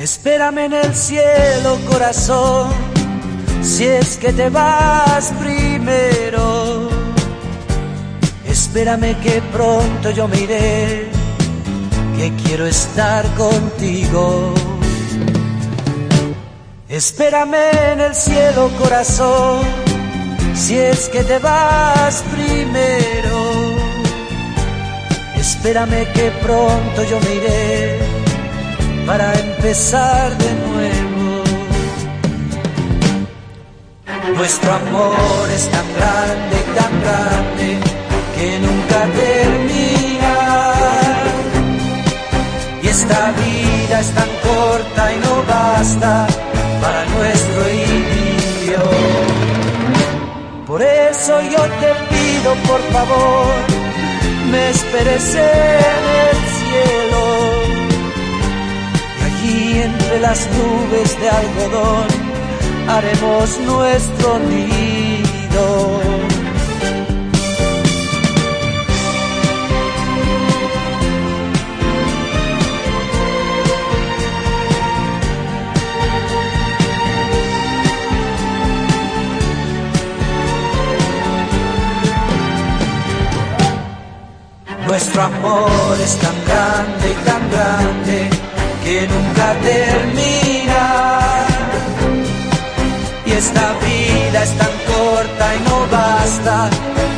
Espérame en el cielo, corazón, si es que te vas primero. Espérame que pronto yo me iré, que quiero estar contigo. Espérame en el cielo, corazón, si es que te vas primero. Espérame que pronto yo me iré empezar de nuevo. Nuestro amor es tan grande, tan grande, que nunca termina. Y esta vida es tan corta y no basta para nuestro idilio. Por eso yo te pido, por favor, me esperes en el las nubes de algodón haremos nuestro nido. Nuestro amor es tan esta vida es tan corta y no basta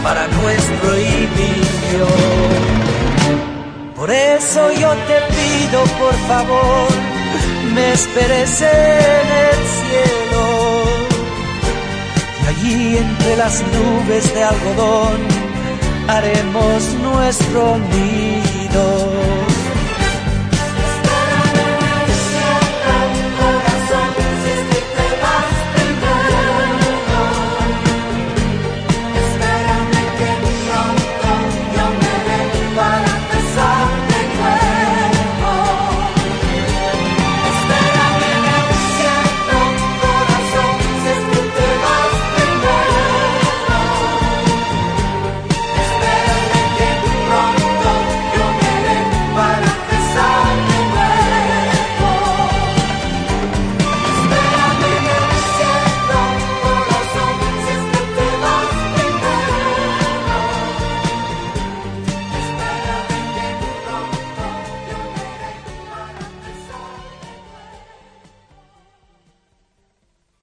para nuestro idilio. Por eso yo te pido, por favor, me esperes en el cielo. Y allí entre las nubes de algodón haremos nuestro nido.